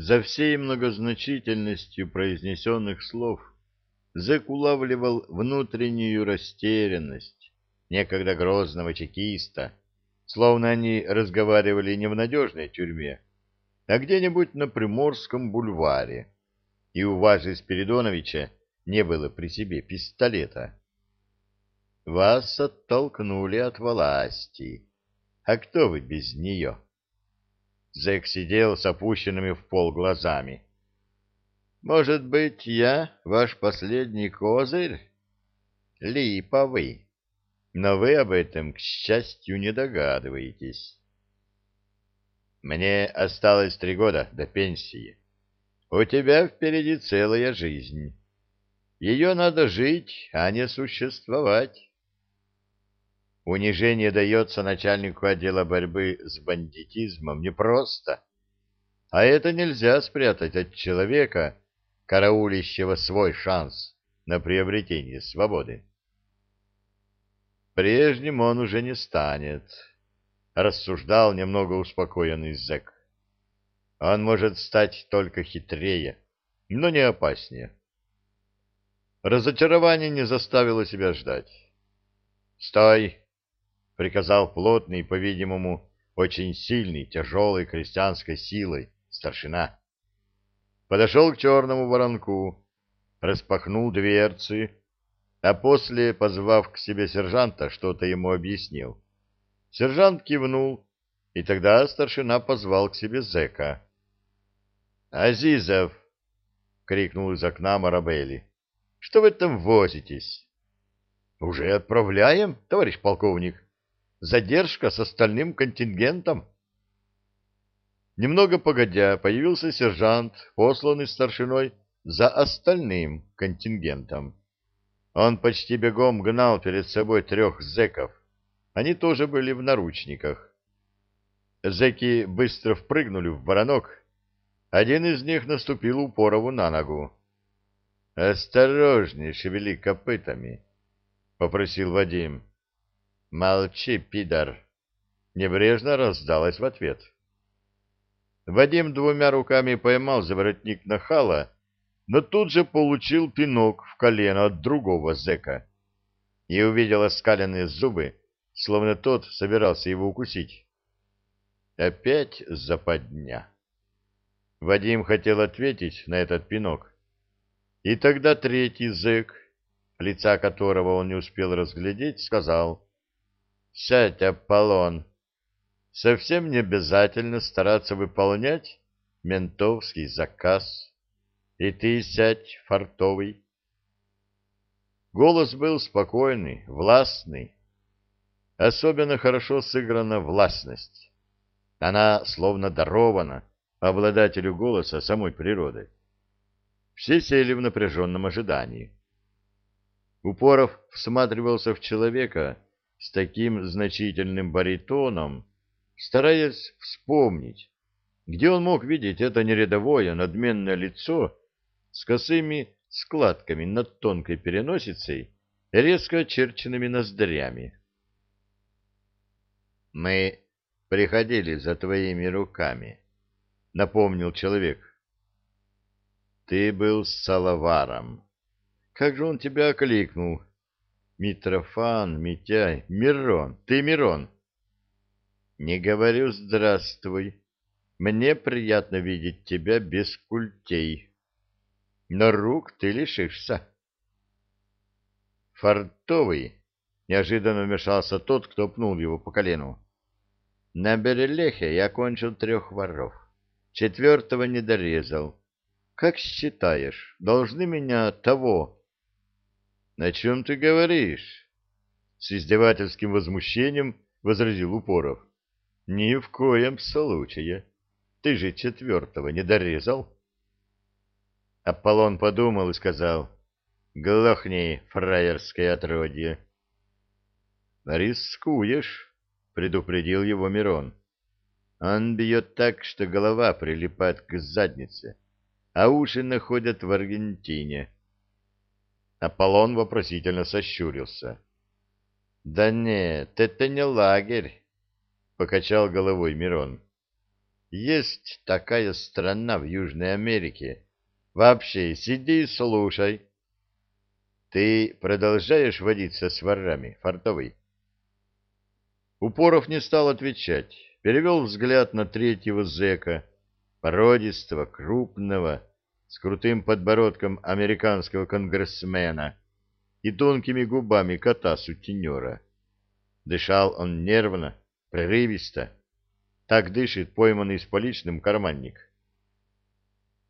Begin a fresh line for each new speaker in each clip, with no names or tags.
За всей многозначительностью произнесенных слов Зэк улавливал внутреннюю растерянность некогда грозного чекиста, словно они разговаривали не в надежной тюрьме, а где-нибудь на Приморском бульваре, и у Важи Спиридоновича не было при себе пистолета. Вас оттолкнули от власти. А кто вы без нее? Зэк сидел с опущенными в пол глазами. Может быть, я ваш последний козырь? Липовый. Но вы об этом, к счастью, не догадываетесь. Мне осталось три года до пенсии. У тебя впереди целая жизнь. Ее надо жить, а не существовать. Унижение дается начальнику отдела борьбы с бандитизмом непросто, а это нельзя спрятать от человека, караулищего свой шанс на приобретение свободы. Прежним он уже не станет, рассуждал немного успокоенный зэк. Он может стать только хитрее, но не опаснее. Разочарование не заставило себя ждать. «Стой!» — приказал плотный, по-видимому, очень сильный, тяжелой крестьянской силой старшина. Подошел к черному воронку, распахнул дверцы, а после, позвав к себе сержанта, что-то ему объяснил. Сержант кивнул, и тогда старшина позвал к себе зэка. «Азизов!» — крикнул из окна Марабели. «Что вы там возитесь?» «Уже отправляем, товарищ полковник. Задержка с остальным контингентом». Немного погодя появился сержант, посланный старшиной за остальным контингентом. Он почти бегом гнал перед собой трех зэков. Они тоже были в наручниках. Зэки быстро впрыгнули в воронок. Один из них наступил Упорову на ногу. «Осторожней, шевели копытами», — попросил Вадим. «Молчи, пидор!» — небрежно раздалось в ответ. Вадим двумя руками поймал за воротник нахала, но тут же получил пинок в колено от другого зэка и увидел оскаленные зубы, словно тот собирался его укусить. Опять западня. Вадим хотел ответить на этот пинок. И тогда третий зэк, лица которого он не успел разглядеть, сказал «Сядь, Аполлон, совсем не обязательно стараться выполнять ментовский заказ. И ты сядь, фартовый». Голос был спокойный, властный, Особенно хорошо сыграна властность. Она словно дарована обладателю голоса самой природы. Все сели в напряженном ожидании. Упоров всматривался в человека с таким значительным баритоном, стараясь вспомнить, где он мог видеть это нерядовое надменное лицо с косыми складками над тонкой переносицей резко очерченными ноздрями. Мы приходили за твоими руками, — напомнил человек. Ты был с Салаваром. Как же он тебя окликнул? Митрофан, Митяй, Мирон, ты Мирон. Не говорю «здравствуй». Мне приятно видеть тебя без культей. Но рук ты лишишься. Фартовый Неожиданно вмешался тот, кто пнул его по колену. На Берелехе я кончил трех воров. Четвертого не дорезал. Как считаешь, должны меня того? — На чем ты говоришь? С издевательским возмущением возразил Упоров. — Ни в коем случае. Ты же четвертого не дорезал. Аполлон подумал и сказал. — Глохни, фраерское отродье. «Рискуешь», — предупредил его Мирон. «Он бьет так, что голова прилипает к заднице, а уши находят в Аргентине». Аполлон вопросительно сощурился. «Да нет, это не лагерь», — покачал головой Мирон. есть такая страна в Южной Америке. Вообще, сиди и слушай. Ты продолжаешь водиться с ворами, фартовый? Упоров не стал отвечать, перевел взгляд на третьего зэка, породистого, крупного, с крутым подбородком американского конгрессмена и тонкими губами кота-сутенера. Дышал он нервно, прерывисто. Так дышит пойманный с поличным карманник.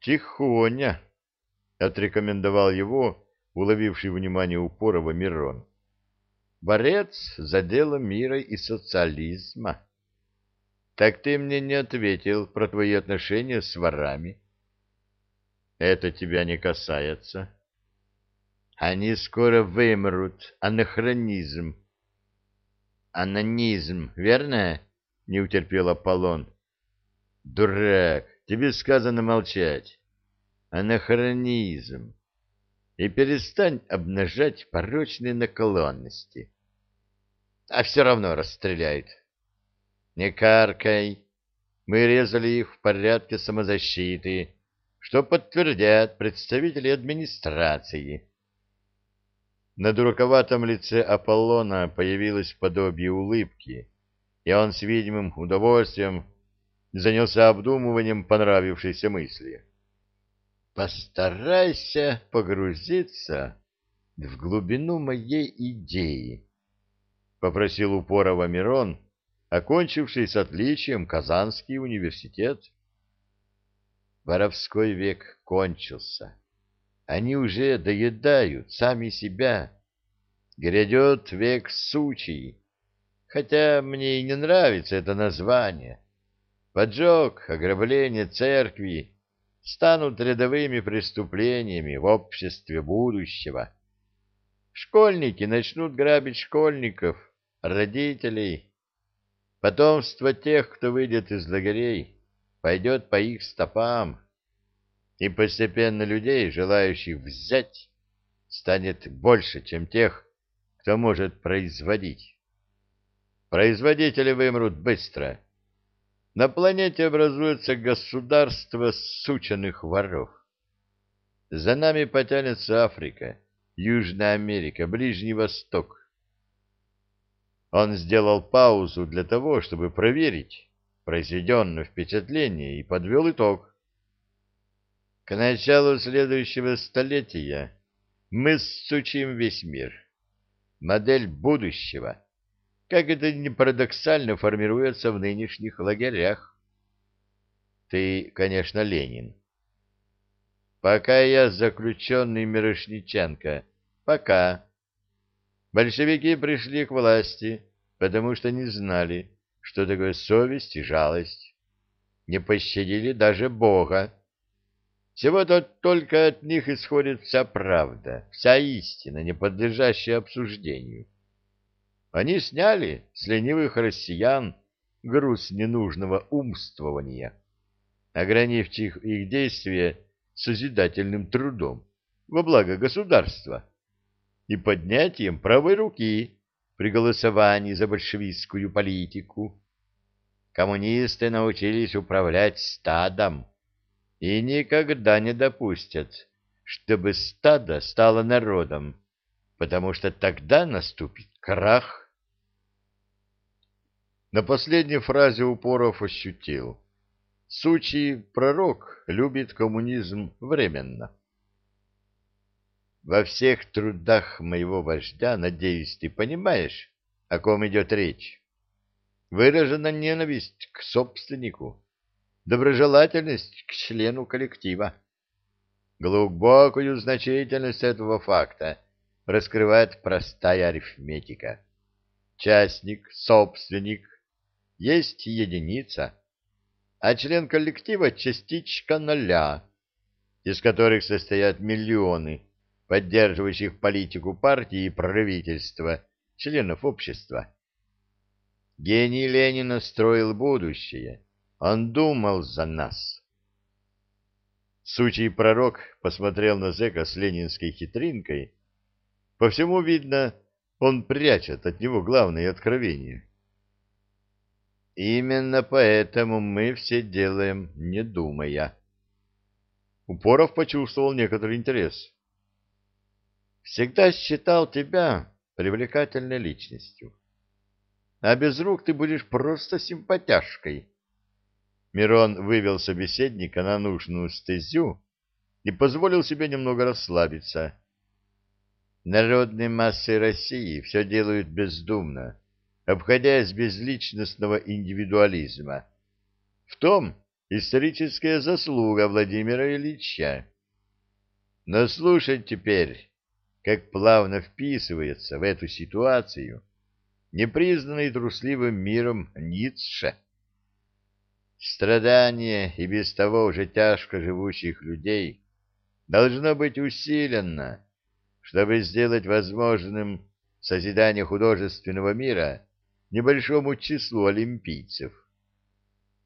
«Тихоня!» — отрекомендовал его, уловивший внимание Упорова Мирон. «Борец за дело мира и социализма. Так ты мне не ответил про твои отношения с ворами». «Это тебя не касается». «Они скоро вымрут. Анахронизм». «Анонизм, верно?» — не утерпел Аполлон. «Дурак, тебе сказано молчать. Анахронизм. И перестань обнажать порочные наклонности. А все равно расстреляют. Не каркай. Мы резали их в порядке самозащиты, что подтвердят представители администрации». На дураковатом лице Аполлона появилось подобие улыбки, и он с видимым удовольствием занялся обдумыванием понравившейся мысли. «Постарайся погрузиться в глубину моей идеи», — попросил упорово Мирон, окончивший с отличием Казанский университет. Воровской век кончился. Они уже доедают сами себя. Грядет век сучий, хотя мне и не нравится это название. Поджог, ограбление церкви станут рядовыми преступлениями в обществе будущего. Школьники начнут грабить школьников, родителей. Потомство тех, кто выйдет из лагерей, пойдет по их стопам и постепенно людей, желающих взять, станет больше, чем тех, кто может производить. Производители вымрут быстро. На планете образуется государство сученных воров. За нами потянется Африка, Южная Америка, Ближний Восток. Он сделал паузу для того, чтобы проверить произведенное впечатление и подвел итог. К началу следующего столетия мы сучим весь мир. Модель будущего, как это ни парадоксально, формируется в нынешних лагерях. Ты, конечно, Ленин. Пока я заключенный Мирошниченко. Пока. Большевики пришли к власти, потому что не знали, что такое совесть и жалость. Не пощадили даже Бога всего-то только от них исходит вся правда, вся истина, не подлежащая обсуждению. Они сняли с ленивых россиян груз ненужного умствования, ограничив их действия созидательным трудом во благо государства и поднятием правой руки при голосовании за большевистскую политику. Коммунисты научились управлять стадом, и никогда не допустят, чтобы стадо стало народом, потому что тогда наступит крах. На последней фразе Упоров ощутил. Сучий пророк любит коммунизм временно. Во всех трудах моего вождя, надеюсь, ты понимаешь, о ком идет речь. Выражена ненависть к собственнику, доброжелательность к члену коллектива. Глубокую значительность этого факта раскрывает простая арифметика. Частник, собственник есть единица, а член коллектива — частичка нуля, из которых состоят миллионы, поддерживающих политику партии и правительства, членов общества. Гений Ленина строил будущее — он думал за нас. Сучий пророк посмотрел на зэка с ленинской хитринкой. По всему видно, он прячет от него главные откровения. Именно поэтому мы все делаем, не думая. Упоров почувствовал некоторый интерес. Всегда считал тебя привлекательной личностью. А без рук ты будешь просто симпатяшкой. Мирон вывел собеседника на нужную стезю и позволил себе немного расслабиться. Народные массы России все делают бездумно, обходясь без личностного индивидуализма. В том историческая заслуга Владимира Ильича. Но слушать теперь, как плавно вписывается в эту ситуацию непризнанный трусливым миром Ницше. Страдание и без того уже тяжко живущих людей должно быть усиленно, чтобы сделать возможным созидание художественного мира небольшому числу олимпийцев.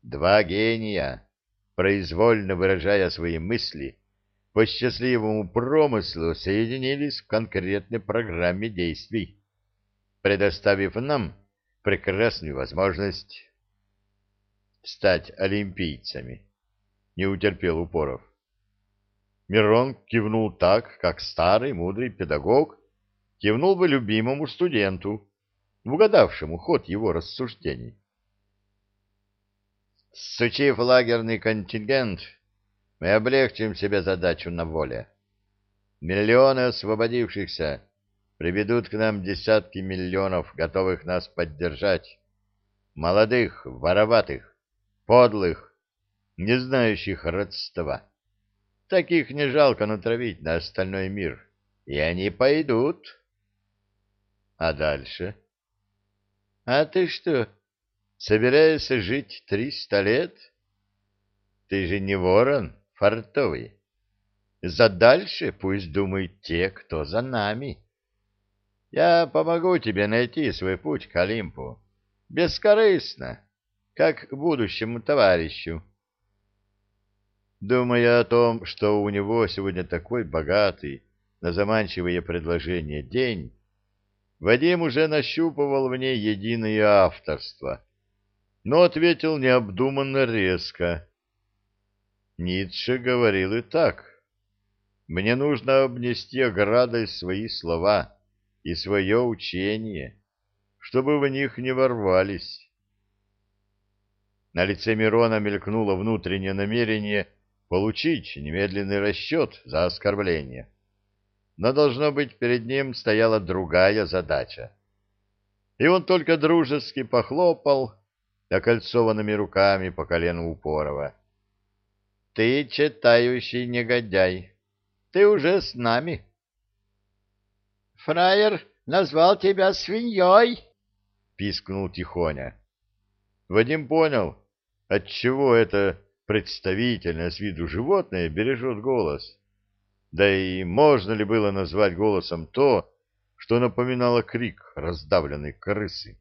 Два гения, произвольно выражая свои мысли, по счастливому промыслу соединились в конкретной программе действий, предоставив нам прекрасную возможность стать олимпийцами. Не утерпел Упоров. Мирон кивнул так, как старый мудрый педагог кивнул бы любимому студенту, угадавшему ход его рассуждений. Сучив лагерный контингент, мы облегчим себе задачу на воле. Миллионы освободившихся приведут к нам десятки миллионов, готовых нас поддержать. Молодых, вороватых, подлых, не знающих родства. Таких не жалко натравить на остальной мир. И они пойдут. А дальше? А ты что, собираешься жить триста лет? Ты же не ворон фартовый. За дальше пусть думают те, кто за нами. Я помогу тебе найти свой путь к Олимпу. Бескорыстно, как будущему товарищу. Думая о том, что у него сегодня такой богатый на заманчивые предложения день, Вадим уже нащупывал в ней единое авторство, но ответил необдуманно резко. Ницше говорил и так. «Мне нужно обнести оградой свои слова и свое учение, чтобы в них не ворвались». На лице Мирона мелькнуло внутреннее намерение получить немедленный расчет за оскорбление но, должно быть, перед ним стояла другая задача. И он только дружески похлопал окольцованными руками по колену Упорова. — Ты читающий негодяй, ты уже с нами. — Фраер назвал тебя свиньей, — пискнул Тихоня. Вадим понял, отчего это представительное с виду животное бережет голос. Да и можно ли было назвать голосом то, что напоминало крик раздавленной крысы?